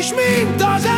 is mint az